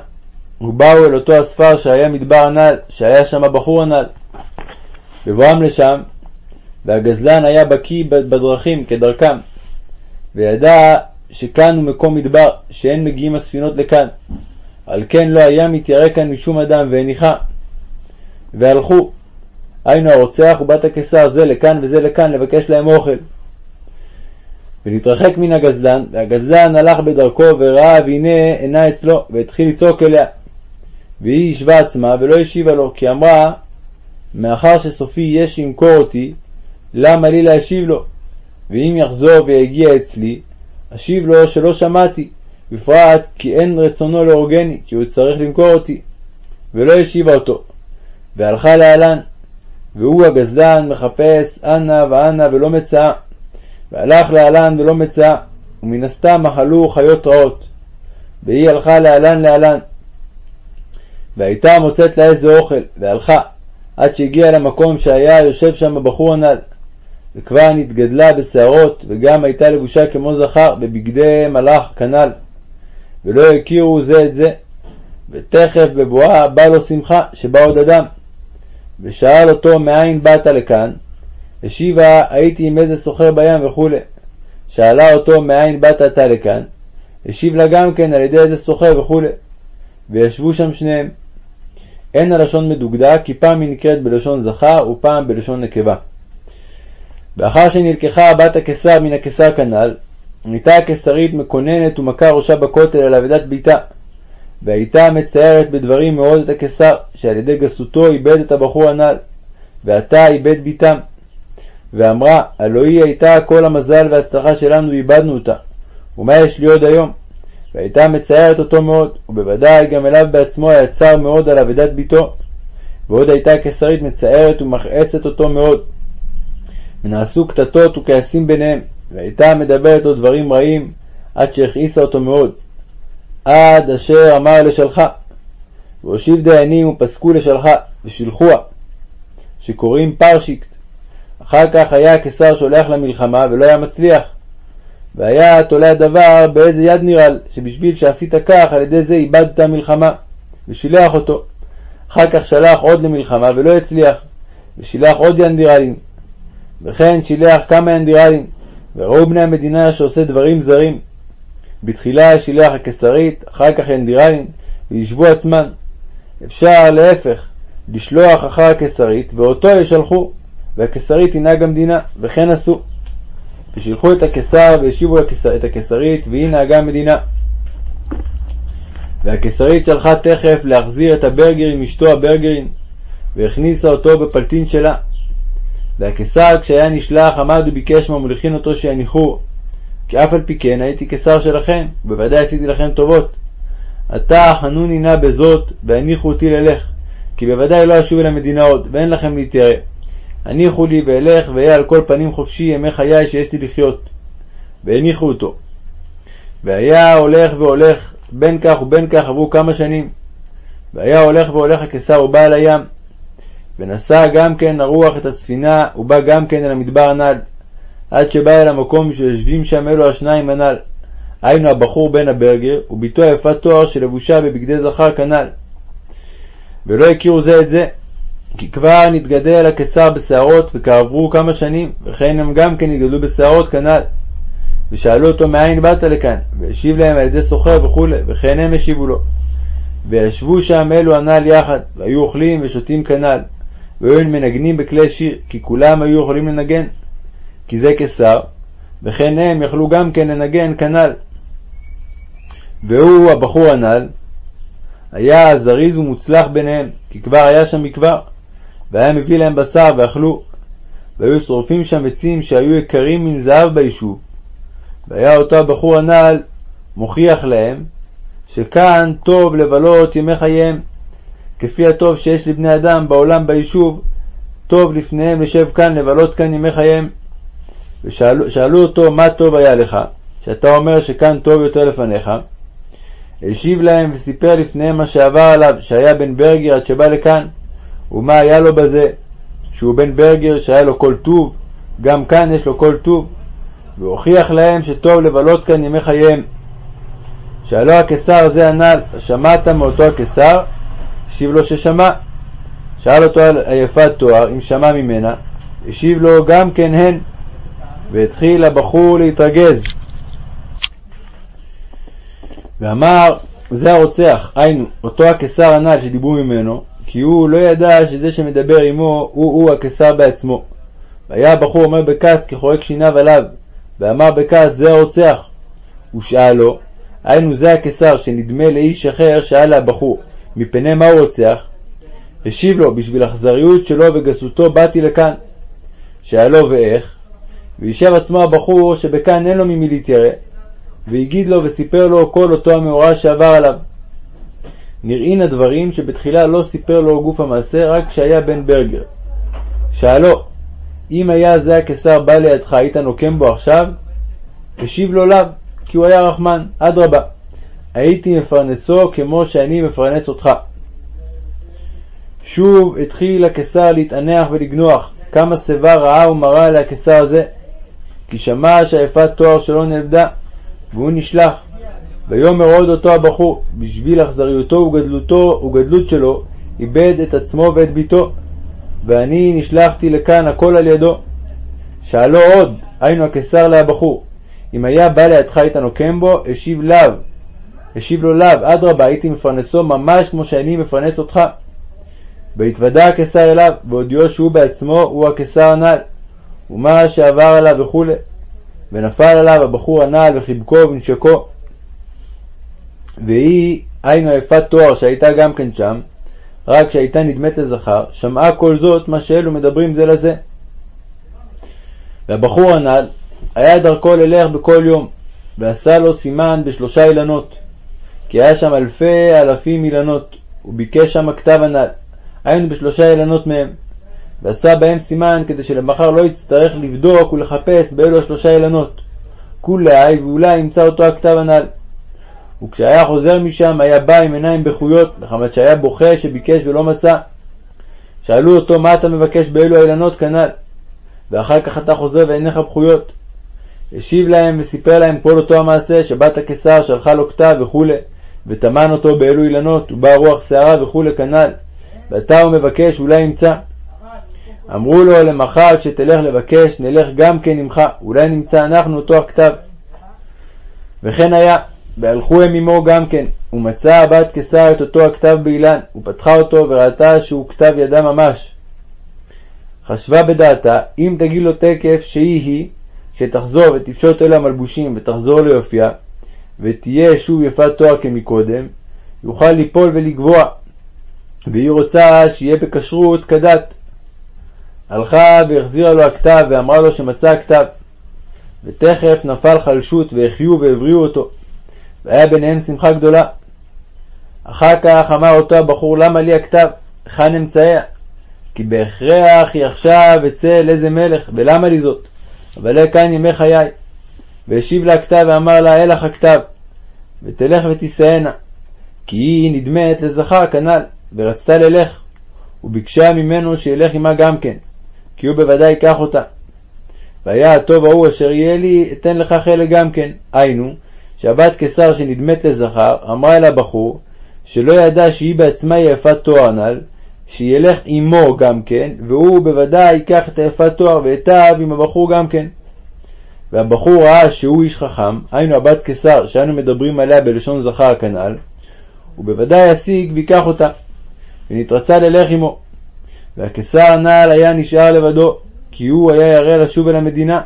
ובאו אל אותו הספר שהיה מדבר הנ"ל, שהיה שם הבחור הנ"ל. בבואם לשם, והגזלן היה בקיא בדרכים כדרכם, וידע שכאן הוא מקום מדבר, שאין מגיעים הספינות לכאן. על כן לא היה מתיירא כאן משום אדם והניחה. והלכו, היינו הרוצח ובת הקיסר זה לכאן וזה לכאן לבקש להם אוכל. ונתרחק מן הגזלן, והגזלן הלך בדרכו וראה והנה אינה אצלו, והתחיל לצעוק אליה. והיא השווה עצמה ולא השיבה לו, כי אמרה, מאחר שסופי יש שימכור אותי, למה לי להשיב לו? ואם יחזור ויגיע אצלי, אשיב לו שלא שמעתי, בפרט כי אין רצונו להורגני, כי הוא צריך למכור אותי. ולא השיבה אותו, והלכה להלן, והוא הגזלן מחפש אנה ואנה ולא מצאה, והלך להלן ולא מצאה, ומן הסתם אכלו חיות רעות, והיא הלכה להלן להלן. והייתה מוצאת לה איזה אוכל, והלכה, עד שהגיעה למקום שהיה יושב שם הבחור הנ"ל, וכבר נתגדלה בשערות, וגם הייתה לבושה כמו זכר, בבגדי מלאך כנ"ל, ולא הכירו זה את זה. ותכף בבואה בא לו שמחה, שבא עוד אדם. ושאל אותו מאין באת לכאן? השיבה הייתי עם איזה סוחר בים וכו'. שאלה אותו מאין באת אתה לכאן? השיב לה גם כן על ידי איזה סוחר וכו'. וישבו שם שניהם. אין הלשון מדוקדק, כי פעם היא נקראת בלשון זכר ופעם בלשון נקבה. ואחר שנלקחה בת הקיסר מן הקיסר כנ"ל, נהייתה הקיסרית מקוננת ומכה ראשה בכותל על אבדת ביתה, והייתה מצערת בדברים מאוד את הקיסר, שעל ידי גסותו איבד את הבחור הנ"ל, ועתה איבד ביתם. ואמרה, הלא הייתה כל המזל וההצלחה שלנו ואיבדנו אותה, ומה יש לי עוד היום? והייתה מצערת אותו מאוד, ובוודאי גם אליו בעצמו היה צר מאוד על אבדת ביתו, ועוד הייתה הקיסרית מצערת ומכעסת אותו מאוד. ונעשו קטטות וכעסים ביניהם, והייתה מדברת לו דברים רעים, עד שהכעיסה אותו מאוד. עד אשר אמר לשלחה, והושיב דיינים ופסקו לשלחה, ושילחוה, שקוראים פרשיקט. אחר כך היה הקיסר שולח למלחמה, ולא היה מצליח. והיה תולה הדבר באיזה יד נרעל, שבשביל שעשית כך, על ידי זה איבדת המלחמה, ושילח אותו. אחר כך שלח עוד למלחמה, ולא הצליח, ושילח עוד ינדירלים. וכן שילח כמה ינדירלים, וראו בני המדינה שעושה דברים זרים. בתחילה שילח הקיסרית, אחר כך ינדירלים, וישבו עצמן. אפשר להפך, לשלוח אחר הקיסרית, ואותו ישלחו, והקיסרית תנהג המדינה, וכן עשו. ושילחו את הקיסר והשיבו את הקיסרית, והיא נהגה המדינה. והקיסרית שלחה תכף להחזיר את הברגר עם אשתו הברגרין, והכניסה אותו בפלטין שלה. והקיסר כשהיה נשלח עמד וביקש מהמוליכין אותו שיניחו, כי אף על פי כן הייתי קיסר שלכם, ובוודאי עשיתי לכם טובות. עתה חנוני נא בזאת, והניחו אותי ללך, כי בוודאי לא אשוב אל המדינה עוד, ואין לכם להתיירא. הניחו לי ואלך, ואהיה על כל פנים חופשי ימי חיי שיש לי לחיות. והניחו אותו. והיה הולך והולך, בין כך ובין כך עברו כמה שנים. והיה הולך והולך הקיסר ובא אל הים. ונשא גם כן הרוח את הספינה, ובא גם כן אל המדבר הנ"ל, עד שבא אל המקום שיושבים שם אלו השניים הנ"ל, היינו הבחור בן הברגר, ובתו היפת תואר שלבושה בבגדי זכר כנ"ל. ולא הכירו זה את זה, כי כבר נתגדל הקיסר בשערות, וכעברו כמה שנים, וכן הם גם כן נתגדלו בשערות כנ"ל. ושאלו אותו מאין באת לכאן, והשיב להם על ידי סוחר וכו', וכן הם השיבו לו. וישבו שם אלו הנ"ל יחד, והיו אוכלים ושותים כנ"ל, והיו מנגנים בכלי שיר, כי כולם היו יכולים לנגן, כי זה קיסר, וכן הם יכלו גם כן לנגן כנ"ל. והוא, הבחור הנ"ל, היה זריז ומוצלח ביניהם, כי כבר היה שם מכבר, והיה מביא להם בשר ואכלו, והיו שורפים שם עצים שהיו יקרים מן זהב ביישוב. והיה אותו הבחור הנ"ל מוכיח להם שכאן טוב לבלות ימי חייהם, כפי הטוב שיש לבני אדם בעולם ביישוב, טוב לפניהם לשב כאן לבלות כאן ימי חייהם. ושאלו אותו מה טוב היה לך, שאתה אומר שכאן טוב יותר לפניך. השיב להם וסיפר לפניהם מה שעבר עליו, שהיה בן ברגר עד שבא לכאן, ומה היה לו בזה, שהוא בן ברגר שהיה לו כל טוב, גם כאן יש לו כל טוב, והוכיח להם שטוב לבלות כאן ימי חייהם. שאלו הקיסר זה הנ"ל, שמעת מאותו הקיסר? השיב לו ששמע. שאל אותו על היפת תואר, אם שמע ממנה, השיב לו גם כן הן, והתחיל הבחור להתרגז. ואמר, זה הרוצח, היינו, אותו הקיסר הנ"ל שדיברו ממנו, כי הוא לא ידע שזה שמדבר עמו הוא-הוא הקיסר בעצמו. והיה הבחור אומר בכעס כחורק שיניו עליו, ואמר בכעס זה הרוצח. הוא שאל לו, היינו זה הקיסר שנדמה לאיש אחר שאל הבחור, מפני מה הוא רוצח? השיב לו, בשביל אכזריות שלו וגסותו באתי לכאן. שאלו ואיך? וישב עצמו הבחור שבכאן אין לו ממי להתיירא, והגיד לו וסיפר לו כל אותו המאורע שעבר עליו. נראין הדברים שבתחילה לא סיפר לו גוף המעשה רק כשהיה בן ברגר. שאלו, אם היה זה הקיסר בא לידך, היית נוקם בו עכשיו? השיב לו לאו, כי הוא היה רחמן, אדרבה, הייתי מפרנסו כמו שאני מפרנס אותך. שוב התחיל הקיסר להתענח ולגנוח, כמה שיבה רעה ומרה על הקיסר הזה, כי שמע שהיפת תואר שלו נאבדה, והוא נשלח. ויאמר עוד אותו הבחור, בשביל אכזריותו וגדלותו וגדלות שלו, איבד את עצמו ואת ביתו, ואני נשלחתי לכאן הכל על ידו. שאלו עוד, היינו הקיסר להבחור, אם היה בא לידך היית נוקם בו, השיב לאו. השיב לו לאו, אדרבה, הייתי מפרנסו ממש כמו שאני מפרנס אותך. והתוודה הקיסר אליו, והודיעו שהוא בעצמו הוא הקיסר הנ"ל, ומה שעבר עליו וכו'. ונפל עליו הבחור הנ"ל וחיבקו ונשקו. והיא, היינו יפת תואר שהייתה גם כן שם, רק שהייתה נדמת לזכר, שמעה כל זאת מה שאלו מדברים זה לזה. והבחור הנ"ל היה דרכו ללך בכל יום, ועשה לו סימן בשלושה אילנות, כי היה שם אלפי אלפים אילנות, וביקש שם הכתב הנ"ל, היינו בשלושה אילנות מהם, ועשה בהם סימן כדי שלמחר לא יצטרך לבדוק ולחפש באלו השלושה אילנות. כולי ואולי ימצא אותו הכתב הנ"ל. וכשהיה חוזר משם היה בא עם עיניים בכויות, מחמת שהיה בוכה שביקש ולא מצא. שאלו אותו מה אתה מבקש באלו האילנות כנ"ל, ואחר כך אתה חוזר ועיניך בכויות. השיב להם וסיפר להם כל אותו המעשה שבת הקיסר שלחה לו כתב וכו', וטמן אותו באלו אילנות, ובאה רוח שערה וכו' כנ"ל, ועתה הוא מבקש אולי ימצא. אמרו לו למחר כשתלך לבקש נלך גם כן עמך, אולי נמצא אנחנו אותו הכתב. וכן היה, והלכו הם עמו גם כן, ומצא הבת קיסר את אותו הכתב באילן, ופתחה אותו וראתה שהוא כתב ידה ממש. חשבה בדעתה, אם תגיד לו תקף שהיא היא, שתחזור ותפשוט אלה המלבושים ותחזור ליופייה, ותהיה שוב יפת תואר כמקודם, יוכל ליפול ולגבוה, והיא רוצה שיהיה בכשרות כדת. הלכה והחזירה לו הכתב ואמרה לו שמצא הכתב. ותכף נפל חלשות והחיו והבריאו אותו, והיה ביניהם שמחה גדולה. אחר כך אמר אותו הבחור למה לי הכתב, היכן אמצעיה? כי בהכרח היא עכשיו אצא אל איזה מלך, ולמה לי זאת? אבל כאן ימי חיי. והשיב לה הכתב ואמר לה, אל לך הכתב, ותלך ותישאנה, כי היא נדמת לזכר כנ"ל, ורצתה ללך, וביקשה ממנו שילך עמה גם כן, כי הוא בוודאי ייקח אותה. והיה הטוב ההוא אשר יהיה לי, אתן לך חלק גם כן. היינו, שהבת קיסר שנדמת לזכר, אמרה אל הבחור, שלא ידע שהיא בעצמה היא יפת תואר הנ"ל, שילך עמו גם כן, והוא בוודאי ייקח את היפת תואר ואתיו עם הבחור גם כן. והבחור ראה שהוא איש חכם, היינו הבת קיסר שאנו מדברים עליה בלשון זכר כנ"ל, הוא בוודאי ישיג ויקח אותה, ונתרצה ללך עמו. והקיסר הנ"ל היה נשאר לבדו, כי הוא היה ירא לשוב אל המדינה.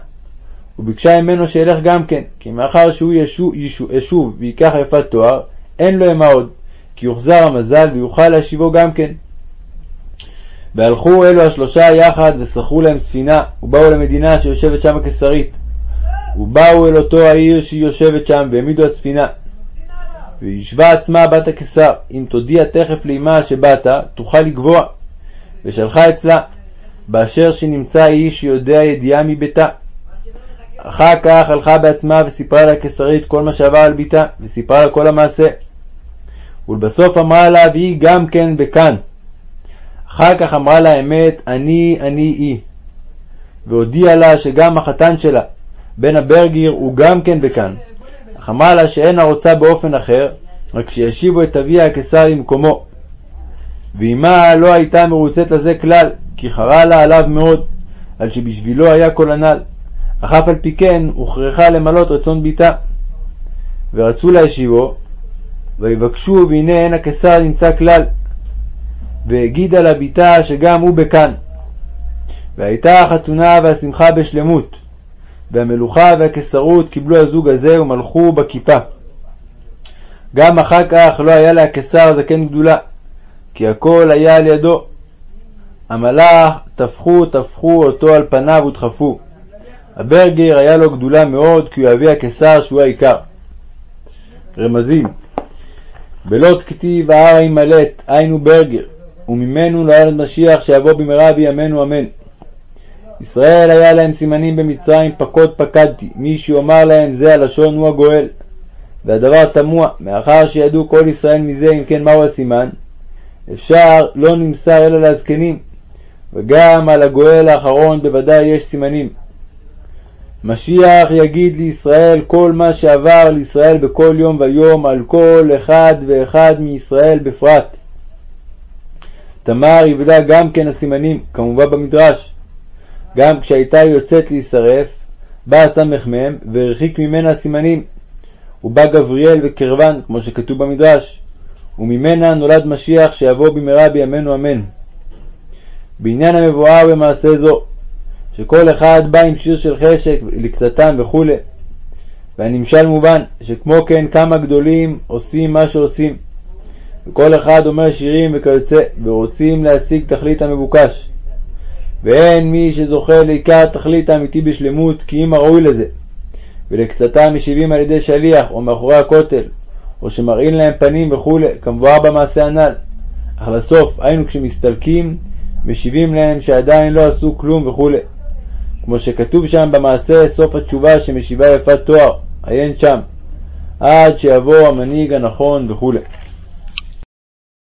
וביקשה ממנו שילך גם כן, כי מאחר שהוא ישוב, ישוב, ישוב ויקח יפת תואר, אין לו עמה עוד, כי יוחזר המזל ויוכל להשיבו גם כן. והלכו אלו השלושה יחד ושכרו להם ספינה, ובאו למדינה שיושבת שם הקיסרית. ובאו אל אותו העיר שהיא יושבת שם, והעמידו הספינה. וישבה עצמה בת הקיסר, אם תודיע תכף לאמה שבאת, תוכל לגבוה. ושלחה אצלה, באשר שנמצא איש שיודע ידיעה מביתה. אחר כך הלכה בעצמה וסיפרה לקיסרית כל מה שעבר על ביתה, וסיפרה לה כל המעשה. ולבסוף אמרה לה, והיא גם כן בכאן. אחר כך אמרה לה אמת, אני אני היא. והודיעה לה שגם החתן שלה, בן הברגיר, הוא גם כן בכאן. אך אמרה לה שאינה רוצה באופן אחר, רק שישיבו את אביה הקיסר למקומו. ואמה לא הייתה מרוצית לזה כלל, כי חרה לה עליו מאוד, על שבשבילו היה כל הנ"ל. אך אף על פי כן הוכרחה למלות רצון ביתה. ורצו להשיבו, ויבקשו, והנה אין הקיסר נמצא כלל. והגידה לה ביתה שגם הוא בכאן. והייתה החתונה והשמחה בשלמות, והמלוכה והקיסרות קיבלו הזוג הזה ומלכו בכיפה. גם אחר כך לא היה לה הקיסר זקן גדולה, כי הכל היה על ידו. המלאך טפחו טפחו אותו על פניו ודחפו. הברגר היה לו גדולה מאוד, כי הוא אבי הקיסר שהוא העיקר. רמזים בלא כתיב ההר ימלט, היינו ברגר, וממנו לא ירד משיח שיבוא במהרה בימינו אמן. ישראל היה להם סימנים במצרים פקוד פקדתי, מי שיאמר להם זה הלשון הוא הגואל. והדבר תמוה, מאחר שידעו כל ישראל מזה אם כן מהו הסימן, אפשר לא נמסר אלא לזקנים, וגם על הגואל האחרון בוודאי יש סימנים. משיח יגיד לישראל כל מה שעבר לישראל בכל יום ויום על כל אחד ואחד מישראל בפרט. תמר יבדה גם כן הסימנים, כמובן במדרש. גם כשהייתה יוצאת להישרף, בא הסמ"ם והרחיק ממנה הסימנים. ובא גבריאל וקרבן, כמו שכתוב במדרש, וממנה נולד משיח שיבוא במהרה בימינו אמן. בעניין המבואר במעשה זו, שכל אחד בא עם שיר של חשק לקצתם וכו', והנמשל מובן, שכמו כן כמה גדולים עושים מה שעושים, וכל אחד אומר שירים וכיוצא, ורוצים להשיג תכלית המבוקש. ואין מי זוכה לעיקר התכלית האמיתי בשלמות, כי אם הראוי לזה. ולקצתם משיבים על ידי שליח, או מאחורי הכותל, או שמראים להם פנים וכו', כמבואר במעשה הנ"ל. אך לסוף, היינו כשמסתלקים, משיבים להם שעדיין לא עשו כלום וכו'. כמו שכתוב שם במעשה סוף התשובה שמשיבה יפת תואר, עיין שם, עד שיבוא המנהיג הנכון וכו'.